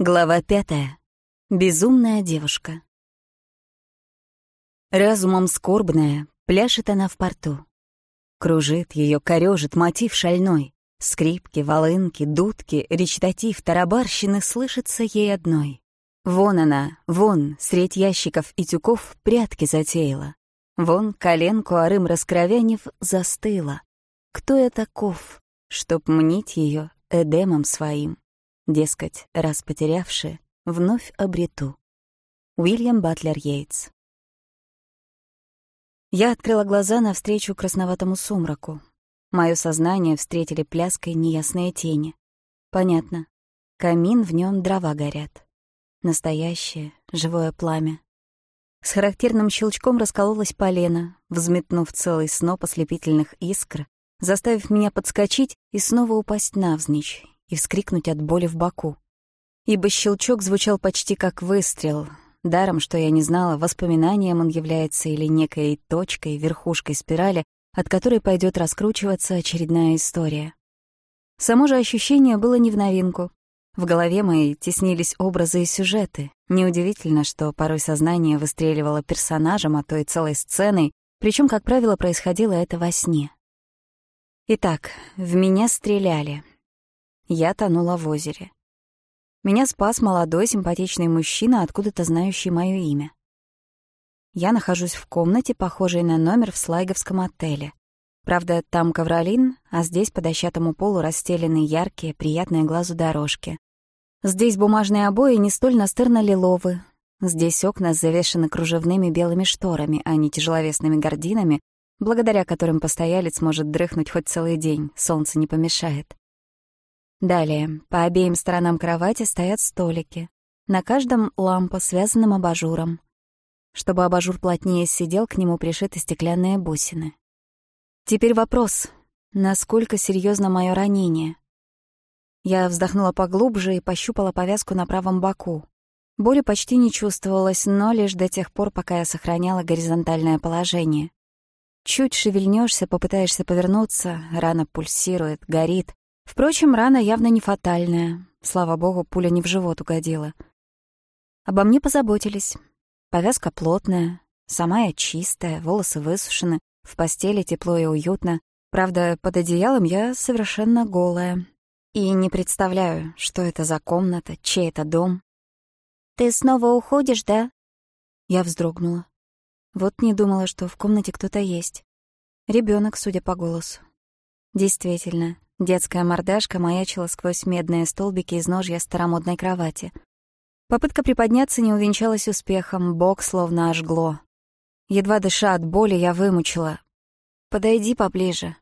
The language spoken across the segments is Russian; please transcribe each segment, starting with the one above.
Глава пятая. Безумная девушка. Разумом скорбная, пляшет она в порту. Кружит ее, корежит мотив шальной. Скрипки, волынки, дудки, речитатив, тарабарщины слышится ей одной. Вон она, вон, средь ящиков и тюков прятки затеяла. Вон коленку арым раскровянев застыла. Кто я таков, чтоб мнить ее эдемом своим? Дескать, раз потерявши, вновь обрету. Уильям Батлер Йейтс. Я открыла глаза навстречу красноватому сумраку. Моё сознание встретили пляской неясные тени. Понятно. Камин, в нём дрова горят. Настоящее, живое пламя. С характерным щелчком раскололась полено, взметнув целый сноп ослепительных искр, заставив меня подскочить и снова упасть навзничь, и вскрикнуть от боли в боку. Ибо щелчок звучал почти как выстрел. Даром, что я не знала, воспоминанием он является или некой точкой, верхушкой спирали, от которой пойдет раскручиваться очередная история. Само же ощущение было не в новинку. В голове моей теснились образы и сюжеты. Неудивительно, что порой сознание выстреливало персонажем, а то и целой сценой, причем, как правило, происходило это во сне. Итак, в меня стреляли. я тонула в озере. Меня спас молодой симпатичный мужчина, откуда-то знающий моё имя. Я нахожусь в комнате, похожей на номер в слайговском отеле. Правда, там ковролин, а здесь по дощатому полу расстелены яркие, приятные глазу дорожки. Здесь бумажные обои не столь настырно-лиловы. Здесь окна завешены кружевными белыми шторами, а не тяжеловесными гардинами, благодаря которым постоялец может дрыхнуть хоть целый день, солнце не помешает. Далее, по обеим сторонам кровати стоят столики. На каждом лампа с вязаным абажуром. Чтобы абажур плотнее сидел, к нему пришиты стеклянные бусины. Теперь вопрос, насколько серьезно мое ранение? Я вздохнула поглубже и пощупала повязку на правом боку. Боли почти не чувствовалось, но лишь до тех пор, пока я сохраняла горизонтальное положение. Чуть шевельнешься, попытаешься повернуться, рана пульсирует, горит. Впрочем, рана явно не фатальная. Слава богу, пуля не в живот угодила. Обо мне позаботились. Повязка плотная, сама я чистая, волосы высушены, в постели тепло и уютно. Правда, под одеялом я совершенно голая. И не представляю, что это за комната, чей это дом. «Ты снова уходишь, да?» Я вздрогнула. Вот не думала, что в комнате кто-то есть. Ребенок, судя по голосу. Действительно, Детская мордашка маячила сквозь медные столбики из ножья старомодной кровати. Попытка приподняться не увенчалась успехом, бок словно ожгло. Едва дыша от боли, я вымучила. «Подойди поближе».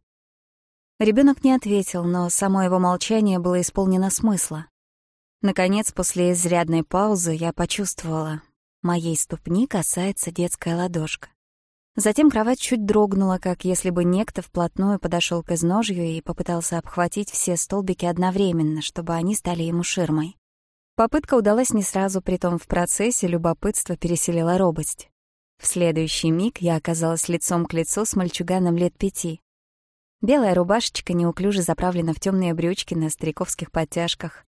Ребенок не ответил, но само его молчание было исполнено смысла. Наконец, после изрядной паузы, я почувствовала, моей ступни касается детская ладошка. Затем кровать чуть дрогнула, как если бы некто вплотную подошел к изножью и попытался обхватить все столбики одновременно, чтобы они стали ему ширмой. Попытка удалась не сразу, притом в процессе любопытство переселило робость. В следующий миг я оказалась лицом к лицу с мальчуганом лет пяти. Белая рубашечка неуклюже заправлена в темные брючки на стариковских подтяжках.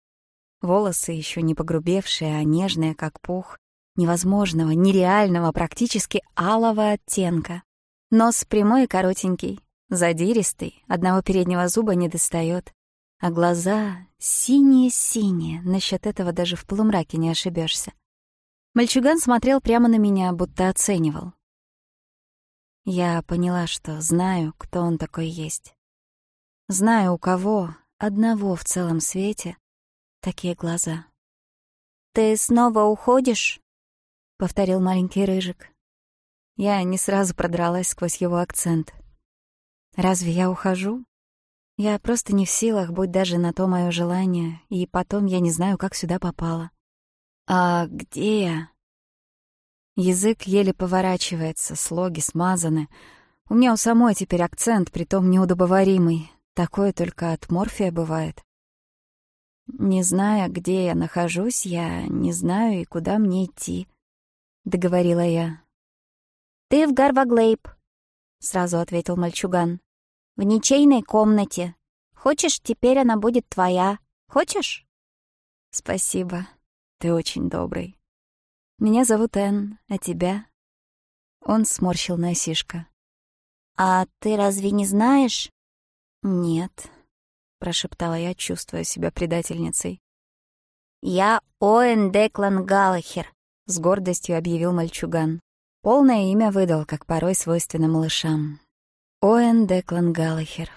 Волосы, еще не погрубевшие, а нежные, как пух, невозможного, нереального, практически алого оттенка. Нос прямой и коротенький, задиристый, одного переднего зуба не достает. А глаза синие-синие, насчет этого даже в полумраке не ошибешься. Мальчуган смотрел прямо на меня, будто оценивал. Я поняла, что знаю, кто он такой есть. Знаю, у кого, одного в целом свете, такие глаза. «Ты снова уходишь?» повторил маленький рыжик. Я не сразу продралась сквозь его акцент. Разве я ухожу? Я просто не в силах, будь даже на то моё желание, и потом я не знаю, как сюда попала. А где я? Язык еле поворачивается, слоги смазаны. У меня у самой теперь акцент, притом неудобоваримый. Такое только от морфия бывает. Не зная, где я нахожусь, я не знаю и куда мне идти договорила я. «Ты в Гарваглейб», — сразу ответил мальчуган. «В ничейной комнате. Хочешь, теперь она будет твоя. Хочешь?» «Спасибо. Ты очень добрый. Меня зовут Энн, а тебя?» Он сморщил носишко. «А ты разве не знаешь?» «Нет», — прошептала я, чувствуя себя предательницей. «Я Оэн Деклан Галлахер», с гордостью объявил мальчуган. Полное имя выдал, как порой свойственно малышам. Оэн Деклан Галлахер.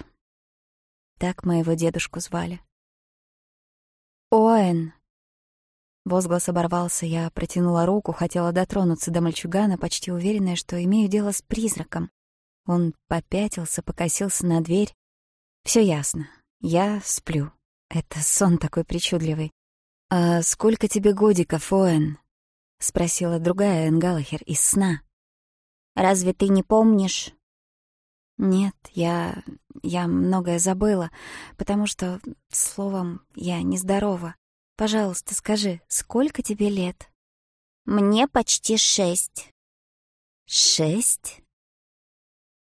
Так моего дедушку звали. «Оэн!» Возглас оборвался, я протянула руку, хотела дотронуться до мальчугана, почти уверенная, что имею дело с призраком. Он попятился, покосился на дверь. Все ясно. Я сплю. Это сон такой причудливый. «А сколько тебе годиков, Оэн?» спросила другая Энгалахер из сна. «Разве ты не помнишь?» «Нет, я... я многое забыла, потому что, словом, я нездорова. Пожалуйста, скажи, сколько тебе лет?» «Мне почти шесть». «Шесть?»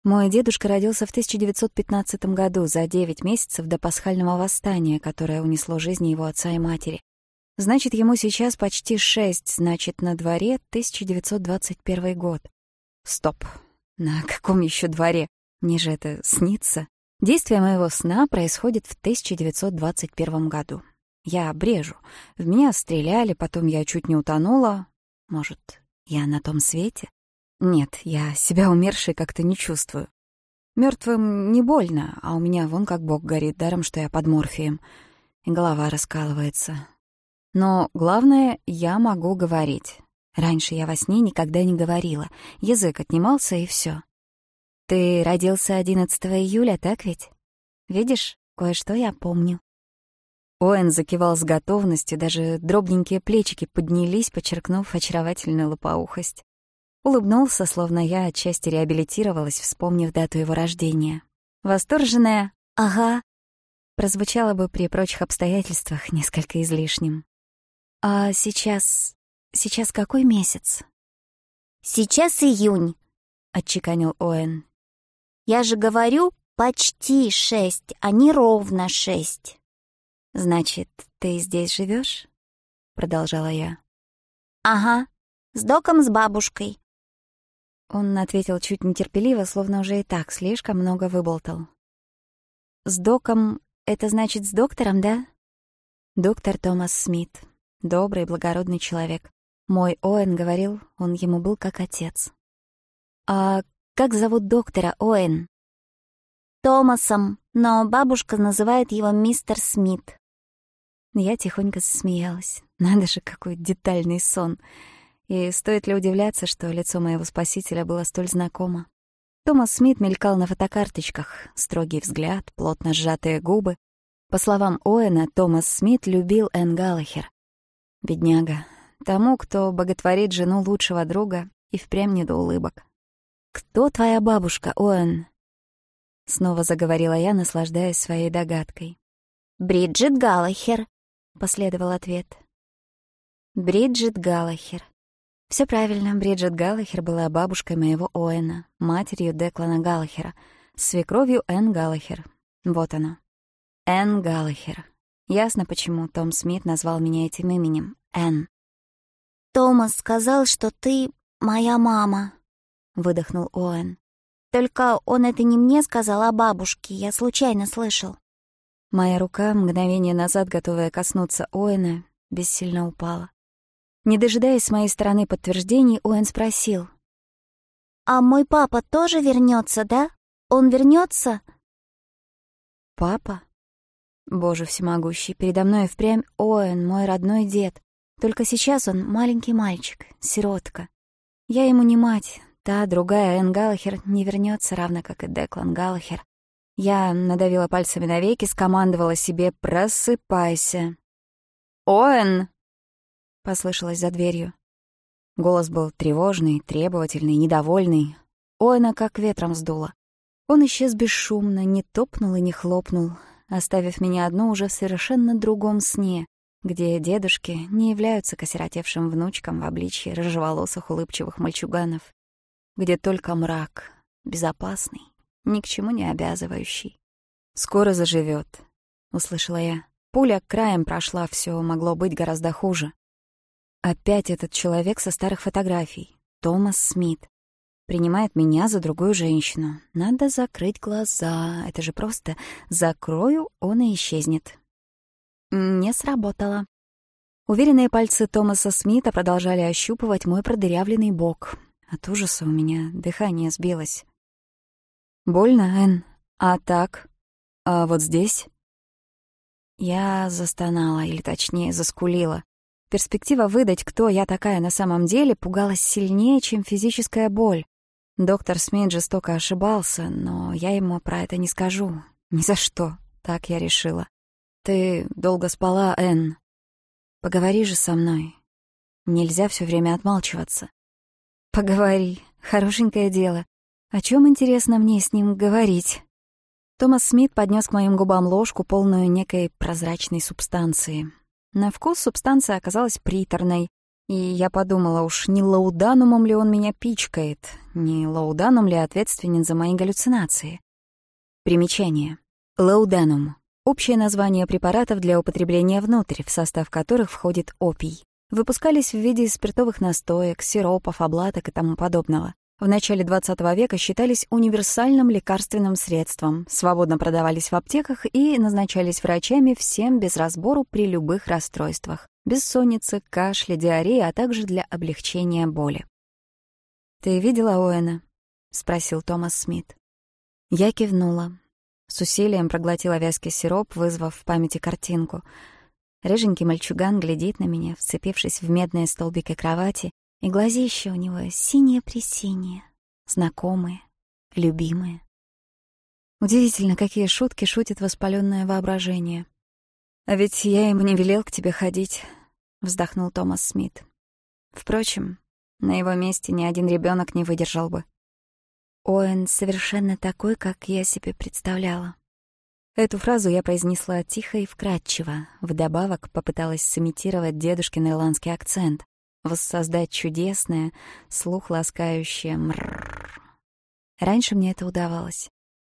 Мой дедушка родился в 1915 году, за девять месяцев до пасхального восстания, которое унесло жизни его отца и матери. Значит, ему сейчас почти шесть, значит, на дворе 1921 год. Стоп. На каком еще дворе? Мне же это снится. Действие моего сна происходит в 1921 году. Я обрежу. В меня стреляли, потом я чуть не утонула. Может, я на том свете? Нет, я себя умершей как-то не чувствую. Мертвым не больно, а у меня вон как бог горит даром, что я под морфием. И голова раскалывается. Но главное, я могу говорить. Раньше я во сне никогда не говорила. Язык отнимался, и все. Ты родился 11 июля, так ведь? Видишь, кое-что я помню. Оэн закивал с готовностью, даже дробненькие плечики поднялись, подчеркнув очаровательную лопоухость. Улыбнулся, словно я отчасти реабилитировалась, вспомнив дату его рождения. Восторженная «Ага» прозвучало бы при прочих обстоятельствах несколько излишним. А сейчас... сейчас какой месяц? Сейчас июнь, отчеканил Оэн. Я же говорю, почти шесть, а не ровно шесть. Значит, ты здесь живешь? Продолжала я. Ага, с доком с бабушкой. Он ответил чуть нетерпеливо, словно уже и так слишком много выболтал. «С доком — это значит с доктором, да?» «Доктор Томас Смит», Добрый, благородный человек. Мой Оэн говорил, он ему был как отец. «А как зовут доктора Оэн?» «Томасом, но бабушка называет его мистер Смит». Я тихонько засмеялась. Надо же, какой детальный сон. И стоит ли удивляться, что лицо моего спасителя было столь знакомо? Томас Смит мелькал на фотокарточках, строгий взгляд, плотно сжатые губы. По словам Оэна, Томас Смит любил Энн Галлахер, Бедняга. Тому, кто боготворит жену лучшего друга, и впрямь не до улыбок. «Кто твоя бабушка, Оэн?» Снова заговорила я, наслаждаясь своей догадкой. «Бриджит Галлахер», — последовал ответ. Бриджит Галлахер. Все правильно, Бриджит Галлахер была бабушкой моего Оэна, матерью Деклана Галлахера, свекровью Энн Галлахер. Вот она. Энн Галлахер. Ясно, почему Том Смит назвал меня этим именем — Энн. «Томас сказал, что ты моя мама», — выдохнул Оэн. «Только он это не мне сказал, а бабушке. Я случайно слышал». Моя рука, мгновение назад готовая коснуться Оэна, бессильно упала. Не дожидаясь с моей стороны подтверждений, Оэн спросил. «А мой папа тоже вернется, да? Он вернется? «Папа?» Боже всемогущий, передо мной впрямь Оэн, мой родной дед. Только сейчас он маленький мальчик, сиротка. Я ему не мать, та другая Энн Галлахер не вернется, равно как и Деклан Галлахер. Я надавила пальцами на веки, скомандовала себе «Просыпайся». «Оэн!» — послышалось за дверью. Голос был тревожный, требовательный, недовольный. Оэна как ветром сдуло. Он исчез бесшумно, не топнул и не хлопнул, оставив меня одну уже в совершенно другом сне, где дедушки не являются косеротевшим внучкам в обличье рыжеволосых улыбчивых мальчуганов, где только мрак, безопасный, ни к чему не обязывающий. «Скоро заживет, услышала я. Пуля краем прошла, все могло быть гораздо хуже. Опять этот человек со старых фотографий, Томас Смит принимает меня за другую женщину. Надо закрыть глаза. Это же просто закрою, он и исчезнет. Не сработало. Уверенные пальцы Томаса Смита продолжали ощупывать мой продырявленный бок. От ужаса у меня дыхание сбилось. «Больно, Энн? А так? А вот здесь?» Я застонала, или точнее, заскулила. Перспектива выдать, кто я такая на самом деле, пугалась сильнее, чем физическая боль. Доктор Смит жестоко ошибался, но я ему про это не скажу. Ни за что, так я решила. Ты долго спала, Энн. Поговори же со мной. Нельзя все время отмалчиваться. Поговори. Хорошенькое дело. О чем интересно мне с ним говорить? Томас Смит поднес к моим губам ложку, полную некой прозрачной субстанции. На вкус субстанция оказалась приторной, и я подумала, уж не лауданумом ли он меня пичкает, не Лоуданом ли ответственен за мои галлюцинации? Примечание. Лоуданум — общее название препаратов для употребления внутрь, в состав которых входит опий. Выпускались в виде спиртовых настоек, сиропов, облаток и тому подобного. В начале XX века считались универсальным лекарственным средством, свободно продавались в аптеках и назначались врачами всем без разбору при любых расстройствах — бессоннице, кашле, диарее, а также для облегчения боли. «Ты видела Оэна?» — спросил Томас Смит. Я кивнула. С усилием проглотила вязкий сироп, вызвав в памяти картинку. Рыженький мальчуган глядит на меня, вцепившись в медные столбики кровати, и глазища у него синие-пресиние, знакомые, любимые. Удивительно, какие шутки шутит воспаленное воображение. «А ведь я ему не велел к тебе ходить», — вздохнул Томас Смит. «Впрочем, на его месте ни один ребенок не выдержал бы». Оэн совершенно такой, как я себе представляла. Эту фразу я произнесла тихо и вкрадчиво, вдобавок попыталась сымитировать дедушкин ирландский акцент, воссоздать чудесное, слух ласкающее «мрррр». Раньше мне это удавалось.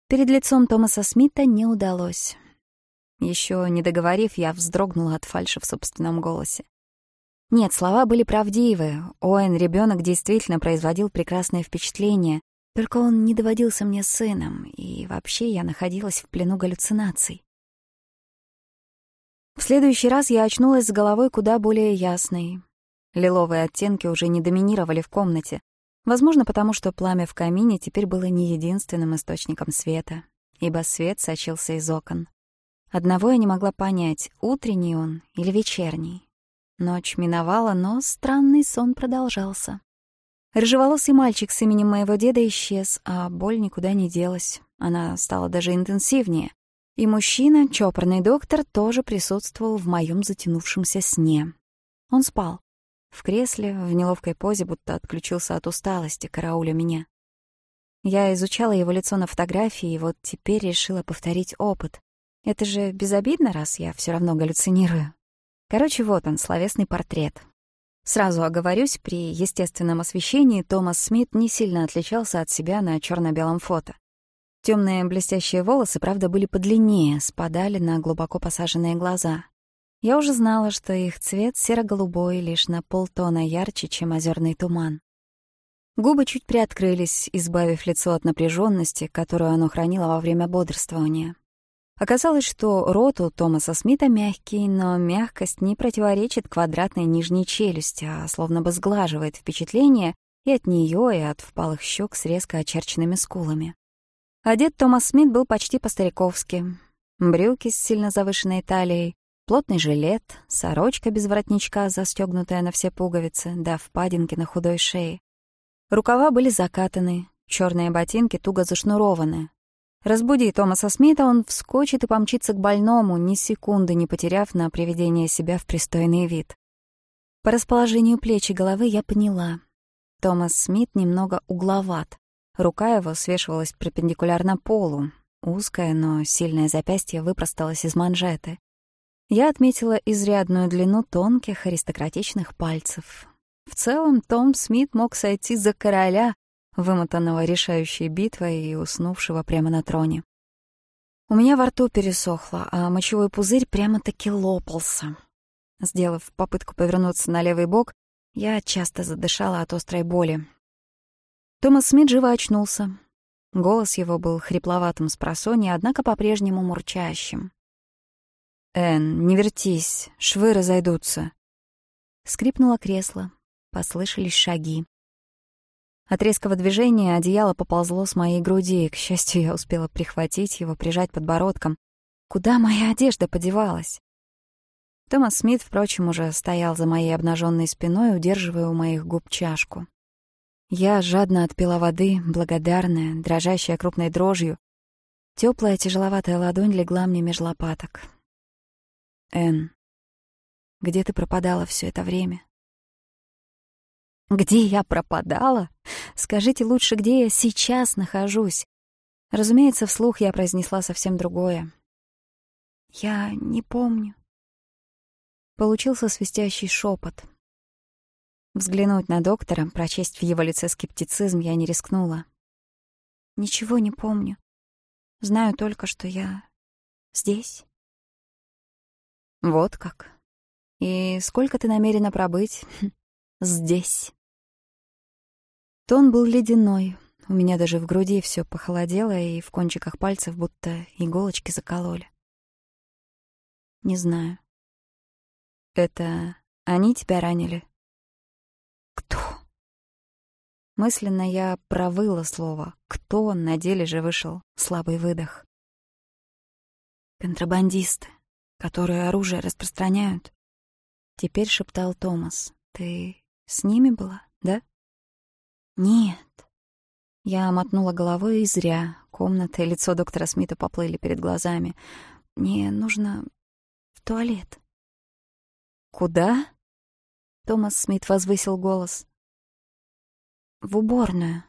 Перед лицом Томаса Смита не удалось. Еще не договорив, я вздрогнула от фальши в собственном голосе. Нет, слова были правдивы. Оэн, ребенок, действительно производил прекрасное впечатление. Только он не доводился мне сыном, и вообще я находилась в плену галлюцинаций. В следующий раз я очнулась с головой куда более ясной. Лиловые оттенки уже не доминировали в комнате. Возможно, потому что пламя в камине теперь было не единственным источником света, ибо свет сочился из окон. Одного я не могла понять, утренний он или вечерний. Ночь миновала, но странный сон продолжался. Рыжеволосый мальчик с именем моего деда исчез, а боль никуда не делась. Она стала даже интенсивнее. И мужчина, чопорный доктор, тоже присутствовал в моем затянувшемся сне. Он спал. В кресле, в неловкой позе, будто отключился от усталости, карауля меня. Я изучала его лицо на фотографии, и вот теперь решила повторить опыт. Это же безобидно, раз я все равно галлюцинирую. Короче, вот он, словесный портрет. Сразу оговорюсь, при естественном освещении Томас Смит не сильно отличался от себя на черно белом фото. Темные блестящие волосы, правда, были подлиннее, спадали на глубоко посаженные глаза. Я уже знала, что их цвет серо-голубой, лишь на полтона ярче, чем озерный туман. Губы чуть приоткрылись, избавив лицо от напряженности, которую оно хранило во время бодрствования. Оказалось, что рот у Томаса Смита мягкий, но мягкость не противоречит квадратной нижней челюсти, а словно бы сглаживает впечатление и от нее, и от впалых щек с резко очерченными скулами. Одет Томас Смит был почти по-стариковски. Брюки с сильно завышенной талией, плотный жилет, сорочка без воротничка, застегнутая на все пуговицы, да впадинки на худой шее. Рукава были закатаны, черные ботинки туго зашнурованы, Разбуди Томаса Смита, он вскочит и помчится к больному, ни секунды не потеряв на приведение себя в пристойный вид. По расположению плеч и головы я поняла. Томас Смит немного угловат. Рука его свешивалась перпендикулярно полу. Узкое, но сильное запястье выпросталось из манжеты. Я отметила изрядную длину тонких аристократичных пальцев. В целом Том Смит мог сойти за короля, Вымотанного решающей битвой и уснувшего прямо на троне. У меня во рту пересохло, а мочевой пузырь прямо-таки лопался. Сделав попытку повернуться на левый бок, я часто задышала от острой боли. Томас Смит живо очнулся. Голос его был хрипловатым с просони, однако по-прежнему мурчащим. «Энн, не вертись, швы разойдутся». Скрипнуло кресло, послышались шаги. Отрезка движения одеяло поползло с моей груди, и, к счастью, я успела прихватить его, прижать подбородком. Куда моя одежда подевалась? Томас Смит, впрочем, уже стоял за моей обнаженной спиной, удерживая у моих губ чашку. Я жадно отпила воды, благодарная, дрожащая крупной дрожью. Теплая тяжеловатая ладонь легла мне меж лопаток. «Энн, где ты пропадала все это время?» Где я пропадала? Скажите лучше, где я сейчас нахожусь? Разумеется, вслух я произнесла совсем другое. Я не помню. Получился свистящий шепот. Взглянуть на доктора, прочесть в его лице скептицизм я не рискнула. Ничего не помню. Знаю только, что я здесь. Вот как. И сколько ты намерена пробыть? здесь. Тон был ледяной. У меня даже в груди все похолодело, и в кончиках пальцев будто иголочки закололи. Не знаю. Это они тебя ранили? Кто? Мысленно я провыла слово «кто» на деле же вышел слабый выдох. Контрабандисты, которые оружие распространяют. Теперь шептал Томас. Ты с ними была, да? Нет. Я мотнула головой и зря. Комната и лицо доктора Смита поплыли перед глазами. Мне нужно в туалет. Куда? Томас Смит возвысил голос. В уборную.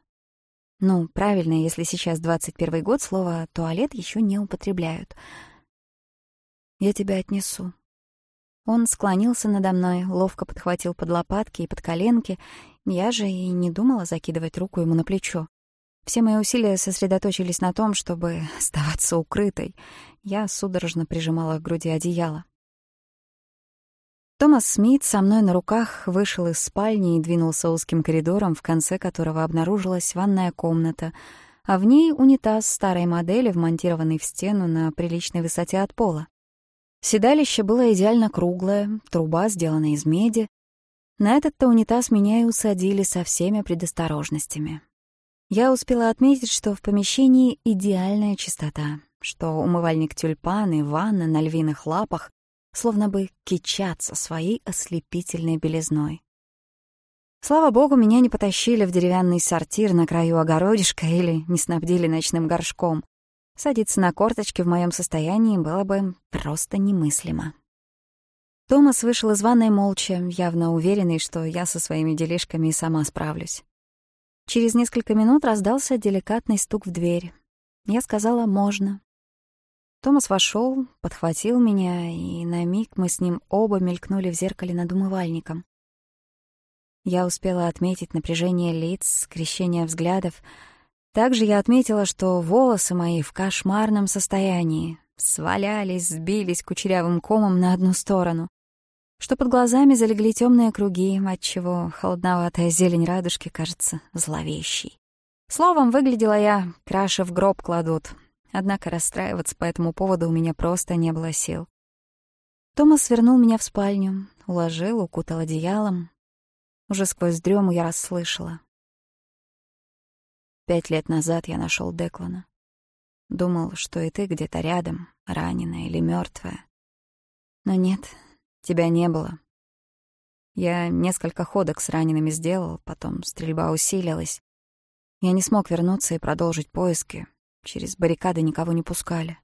Ну, правильно, если сейчас двадцать первый год, слово «туалет» еще не употребляют. Я тебя отнесу, он склонился надо мной, ловко подхватил под лопатки и под коленки. Я же и не думала закидывать руку ему на плечо. Все мои усилия сосредоточились на том, чтобы оставаться укрытой. Я судорожно прижимала к груди одеяло. Томас Смит со мной на руках вышел из спальни и двинулся узким коридором, в конце которого обнаружилась ванная комната, а в ней унитаз старой модели, вмонтированный в стену на приличной высоте от пола. Седалище было идеально круглое, труба сделана из меди. На этот-то унитаз меня и усадили со всеми предосторожностями. Я успела отметить, что в помещении идеальная чистота, что умывальник тюльпан и ванна на львиных лапах словно бы кичатся своей ослепительной белизной. Слава богу, меня не потащили в деревянный сортир на краю огородишка или не снабдили ночным горшком. Садиться на корточки в моем состоянии было бы просто немыслимо. Томас вышел из ванной молча, явно уверенный, что я со своими делишками и сама справлюсь. Через несколько минут раздался деликатный стук в дверь. Я сказала «можно». Томас вошел, подхватил меня, и на миг мы с ним оба мелькнули в зеркале над умывальником. Я успела отметить напряжение лиц, скрещение взглядов — также я отметила, что волосы мои в кошмарном состоянии свалялись, сбились кучерявым комом на одну сторону, что под глазами залегли темные круги, отчего холодноватая зелень радужки кажется зловещей. Словом, выглядела я, краши в гроб кладут. Однако расстраиваться по этому поводу у меня просто не было сил. Томас вернул меня в спальню, уложил, укутал одеялом. Уже сквозь дрему я расслышала. Пять лет назад я нашел Деклана. Думал, что и ты где-то рядом, раненая или мертвая. Но нет, тебя не было. Я несколько ходок с ранеными сделал, потом стрельба усилилась. Я не смог вернуться и продолжить поиски, Через баррикады никого не пускали.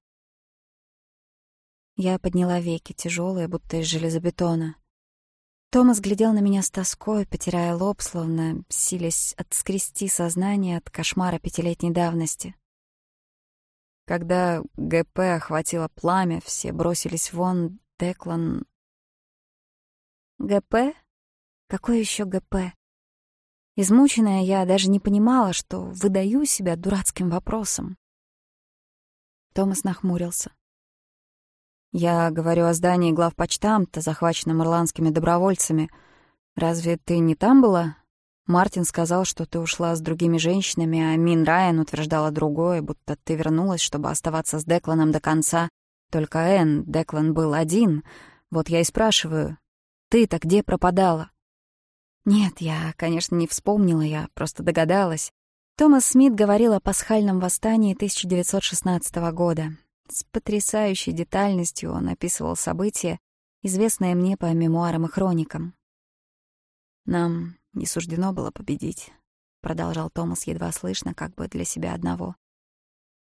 Я подняла веки, тяжелые, будто из железобетона. Томас глядел на меня с тоской, потирая лоб, словно силясь отскрести сознание от кошмара пятилетней давности. Когда ГП охватило пламя, все бросились вон, Деклан... ГП? Какое еще ГП? Измученная я даже не понимала, что выдаю себя дурацким вопросом. Томас нахмурился. Я говорю о здании главпочтамта, захваченном ирландскими добровольцами. Разве ты не там была? Мартин сказал, что ты ушла с другими женщинами, а Мин Райан утверждала другое, будто ты вернулась, чтобы оставаться с Декланом до конца. Только Энн, Деклан был один. Вот я и спрашиваю, ты-то где пропадала? Нет, я, конечно, не вспомнила, я просто догадалась. Томас Смит говорил о пасхальном восстании 1916 года. С С потрясающей детальностью он описывал события, известные мне по мемуарам и хроникам. «Нам не суждено было победить», — продолжал Томас едва слышно, как бы для себя одного.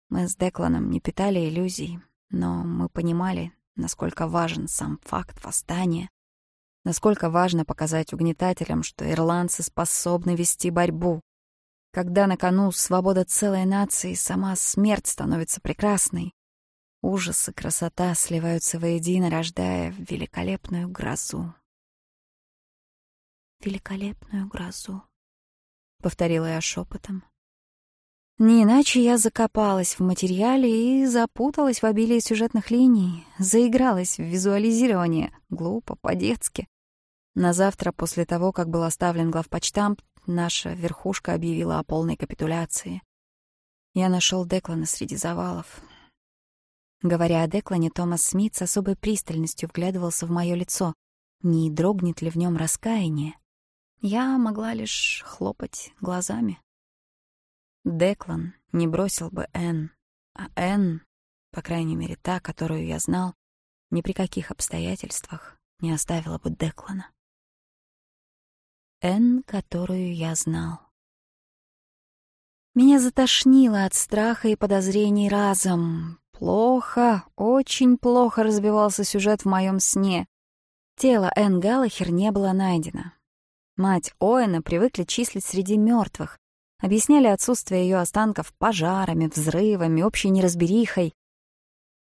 «Мы с Декланом не питали иллюзий, но мы понимали, насколько важен сам факт восстания, насколько важно показать угнетателям, что ирландцы способны вести борьбу. Когда на кону свобода целой нации, сама смерть становится прекрасной. Ужас красота сливаются воедино, рождая великолепную грозу. «Великолепную грозу», — повторила я шепотом. Не иначе я закопалась в материале и запуталась в обилии сюжетных линий, заигралась в визуализирование, глупо, по-детски. На завтра, после того, как был оставлен главпочтамп, наша верхушка объявила о полной капитуляции. Я нашел Деклана среди завалов, Говоря о Деклане, Томас Смит с особой пристальностью вглядывался в мое лицо. Не дрогнет ли в нем раскаяние? Я могла лишь хлопать глазами. Деклан не бросил бы Энн, а Энн, по крайней мере та, которую я знал, ни при каких обстоятельствах не оставила бы Деклана. Энн, которую я знал. Меня затошнило от страха и подозрений разом. Плохо, очень плохо разбивался сюжет в моем сне. Тело Энн Галлахер не было найдено. Мать Оэна привыкли числить среди мертвых, объясняли отсутствие ее останков пожарами, взрывами, общей неразберихой.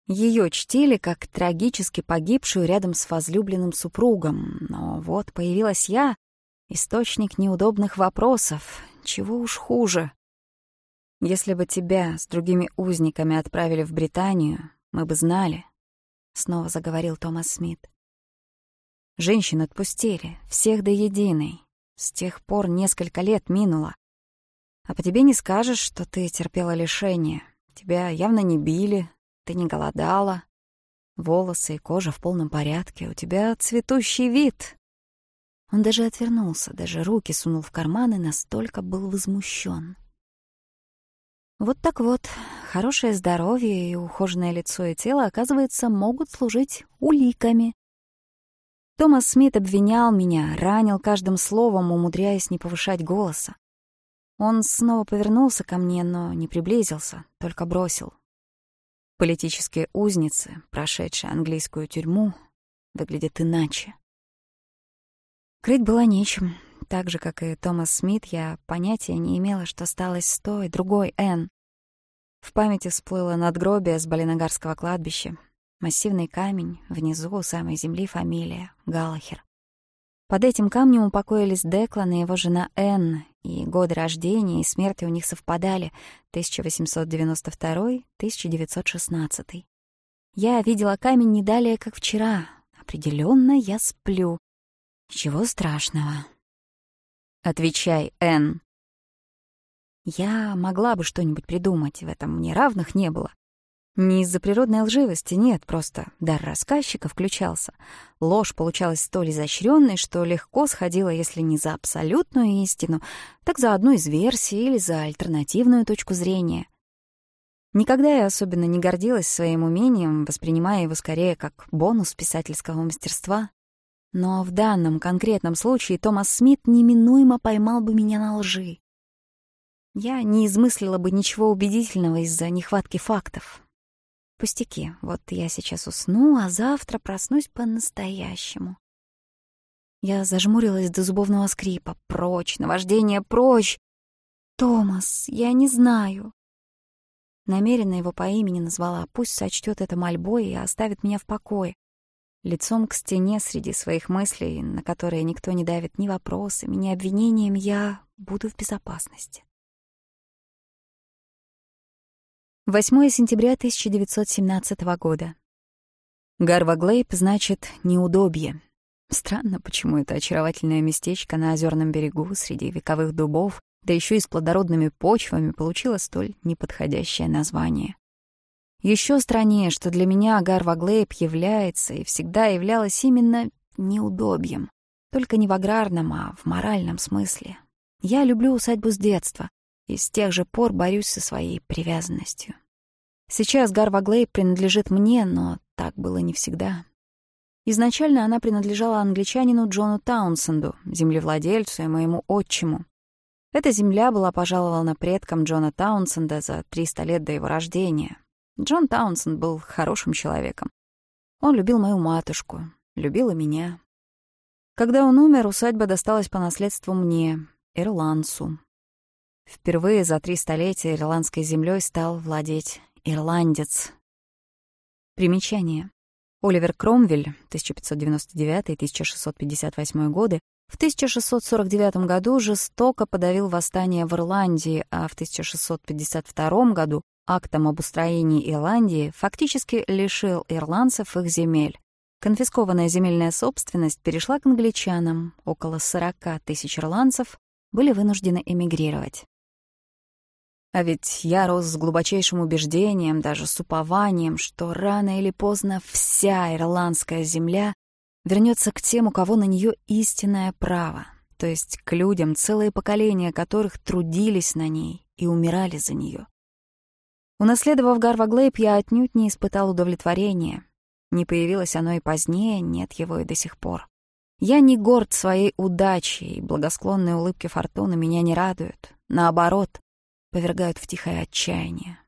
Ее чтили как трагически погибшую рядом с возлюбленным супругом. Но вот появилась я, источник неудобных вопросов. Чего уж хуже. Если бы тебя с другими узниками отправили в Британию, мы бы знали, — снова заговорил Томас Смит. Женщин отпустили, всех до единой. С тех пор несколько лет минуло. А по тебе не скажешь, что ты терпела лишение. Тебя явно не били, ты не голодала. Волосы и кожа в полном порядке, у тебя цветущий вид. Он даже отвернулся, даже руки сунул в карманы, настолько был возмущен. Вот так вот, хорошее здоровье и ухоженное лицо и тело, оказывается, могут служить уликами. Томас Смит обвинял меня, ранил каждым словом, умудряясь не повышать голоса. Он снова повернулся ко мне, но не приблизился, только бросил. Политические узницы, прошедшие английскую тюрьму, выглядят иначе. Крыть было нечем, так же как и Томас Смит, я понятия не имела, что стало с той, другой Энн. В памяти всплыло надгробие с Болиногарского кладбища. Массивный камень, внизу у самой земли фамилия — Галахер. Под этим камнем упокоились Деклан и его жена Энн, и годы рождения и смерти у них совпадали — 1892-1916. Я видела камень не далее, как вчера. Определенно я сплю. Чего страшного. Отвечай, Энн. Я могла бы что-нибудь придумать, в этом мне равных не было. Не из-за природной лживости, нет, просто дар рассказчика включался. Ложь получалась столь изощренной, что легко сходила, если не за абсолютную истину, так за одну из версий или за альтернативную точку зрения. Никогда я особенно не гордилась своим умением, воспринимая его скорее как бонус писательского мастерства. Но в данном конкретном случае Томас Смит неминуемо поймал бы меня на лжи. Я не измыслила бы ничего убедительного из-за нехватки фактов. Пустяки, вот я сейчас усну, а завтра проснусь по-настоящему. Я зажмурилась до зубовного скрипа. Прочь, наваждение, прочь! Томас, я не знаю. Намеренно его по имени назвала. Пусть сочтет это мольбой и оставит меня в покое. Лицом к стене среди своих мыслей, на которые никто не давит ни вопросами, ни обвинением, я буду в безопасности. 8 сентября 1917 года. Гарваглейб значит «неудобье». Странно, почему это очаровательное местечко на озерном берегу среди вековых дубов, да еще и с плодородными почвами, получило столь неподходящее название. Еще страннее, что для меня Гарва Глейб является и всегда являлась именно неудобьем. Только не в аграрном, а в моральном смысле. Я люблю усадьбу с детства и с тех же пор борюсь со своей привязанностью. Сейчас Гарва Глейб принадлежит мне, но так было не всегда. Изначально она принадлежала англичанину Джону Таунсенду, землевладельцу и моему отчиму. Эта земля была пожалована предкам Джона Таунсенда Джон Таунсон был хорошим человеком. Он любил мою матушку, любил и меня. Когда он умер, усадьба досталась по наследству мне, ирландцу. Впервые за три столетия ирландской землей стал владеть ирландец. Примечание. Оливер Кромвель, 1599-1658 годы, в 1649 году жестоко подавил восстание в Ирландии, а в 1652 году актом об устроении Ирландии фактически лишил ирландцев их земель. Конфискованная земельная собственность перешла к англичанам. Около 40 тысяч ирландцев были вынуждены эмигрировать. А ведь я рос с глубочайшим убеждением, даже с упованием, что рано или поздно вся ирландская земля вернется к тем, у кого на нее истинное право, то есть к людям, целые поколения которых трудились на ней и умирали за нее. Унаследовав Гарва Глейб, я отнюдь не испытал удовлетворения. Не появилось оно и позднее, нет его и до сих пор. Я не горд своей удачей, и благосклонные улыбки фортуны меня не радуют. Наоборот, повергают в тихое отчаяние.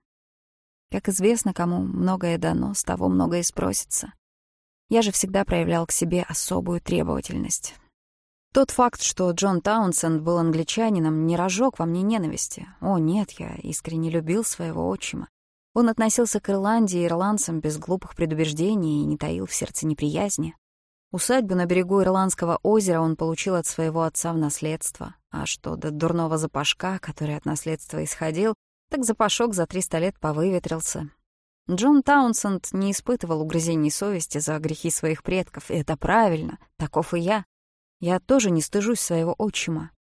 Как известно, кому многое дано, с того многое спросится. Я же всегда проявлял к себе особую требовательность. Тот факт, что Джон Таунсенд был англичанином, не разжег во мне ненависти. О, нет, я искренне любил своего отчима. Он относился к Ирландии и ирландцам без глупых предубеждений и не таил в сердце неприязни. Усадьбу на берегу Ирландского озера он получил от своего отца в наследство. А что до дурного запашка, который от наследства исходил, так запашок за 300 лет повыветрился. Джон Таунсенд не испытывал угрызений совести за грехи своих предков, и это правильно, таков и я. Я тоже не стыжусь своего отчима.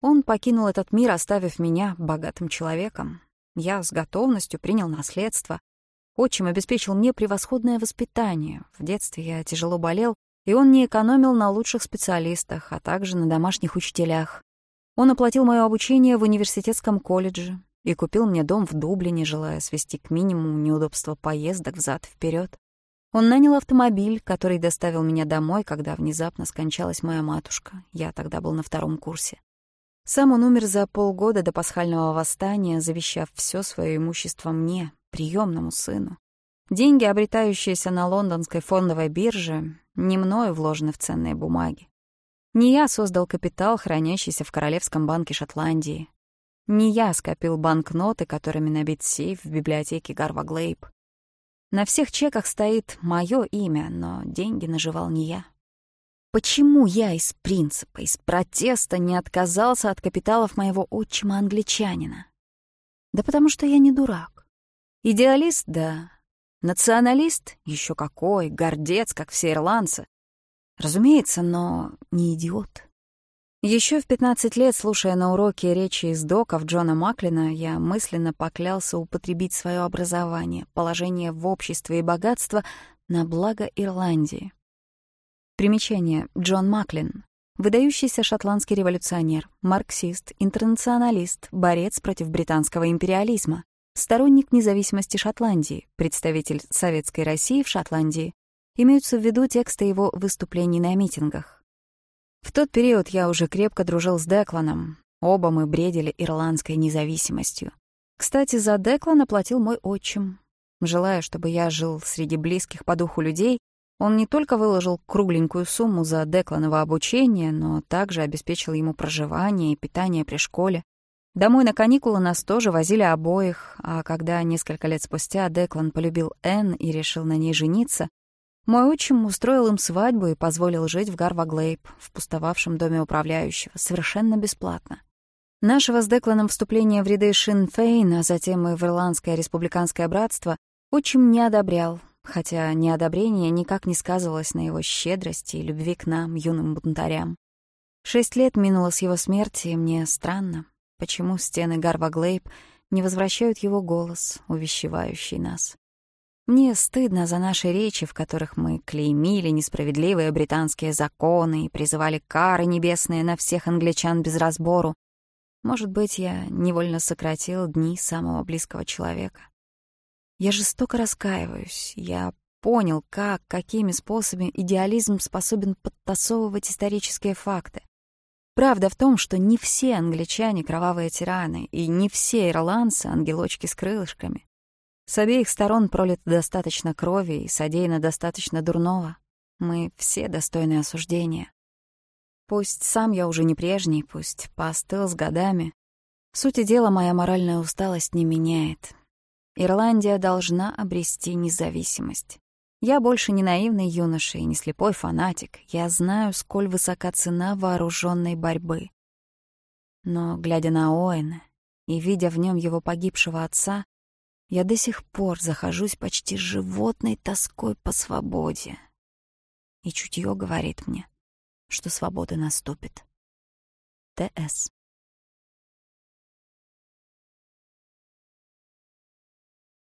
Он покинул этот мир, оставив меня богатым человеком. Я с готовностью принял наследство. Отчим обеспечил мне превосходное воспитание. В детстве я тяжело болел, и он не экономил на лучших специалистах, а также на домашних учителях. Он оплатил мое обучение в университетском колледже и купил мне дом в Дублине, желая свести к минимуму неудобства поездок взад и вперед. Он нанял автомобиль, который доставил меня домой, когда внезапно скончалась моя матушка. Я тогда был на втором курсе. Сам он умер за полгода до пасхального восстания, завещав все свое имущество мне, приемному сыну. Деньги, обретающиеся на лондонской фондовой бирже, не мною вложены в ценные бумаги. Не я создал капитал, хранящийся в Королевском банке Шотландии. Не я скопил банкноты, которыми набит сейф в библиотеке Гарва Глейб. На всех чеках стоит мое имя, но деньги наживал не я. Почему я из принципа, из протеста не отказался от капиталов моего отчима-англичанина? Да потому что я не дурак. Идеалист, да, Националист? Еще какой, гордец, как все ирландцы. Разумеется, но не идиот. Еще в 15 лет, слушая на уроке речи из доков Джона Маклина, я мысленно поклялся употребить свое образование, положение в обществе и богатство на благо Ирландии. Примечание. Джон Маклин. Выдающийся шотландский революционер, марксист, интернационалист, борец против британского империализма, сторонник независимости Шотландии, представитель Советской России в Шотландии, имеются в виду тексты его выступлений на митингах. В тот период я уже крепко дружил с Декланом. Оба мы бредили ирландской независимостью. Кстати, за Деклана платил мой отчим. Желая, чтобы я жил среди близких по духу людей, он не только выложил кругленькую сумму за Декланово обучение, но также обеспечил ему проживание и питание при школе, Домой на каникулы нас тоже возили обоих, а когда несколько лет спустя Деклан полюбил Энн и решил на ней жениться, Мой отчим устроил им свадьбу и позволил жить в Гарваглейб, в пустовавшем доме управляющего, совершенно бесплатно. Нашего с Декланом вступления в ряды Шинфейн, а затем и в Ирландское республиканское братство, отчим не одобрял, хотя неодобрение никак не сказывалось на его щедрости и любви к нам, юным бунтарям. Шесть лет минуло с его смерти, и мне странно, почему стены Гарваглейб не возвращают его голос, увещевающий нас. Мне стыдно за наши речи, в которых мы клеймили несправедливые британские законы и призывали кары небесные на всех англичан без разбору. Может быть, я невольно сократил дни самого близкого человека. Я жестоко раскаиваюсь. Я понял, как, какими способами идеализм способен подтасовывать исторические факты. Правда в том, что не все англичане — кровавые тираны, и не все ирландцы — ангелочки с крылышками. С обеих сторон пролито достаточно крови и содеяно достаточно дурного. Мы все достойны осуждения. Пусть сам я уже не прежний, пусть поостыл с годами. В сути дела, моя моральная усталость не меняет. Ирландия должна обрести независимость. Я больше не наивный юноша и не слепой фанатик. Я знаю, сколь высока цена вооруженной борьбы. Но, глядя на Оэна и видя в нем его погибшего отца, Я до сих пор захожусь почти животной тоской по свободе. И чутье говорит мне, что свобода наступит. Т.С.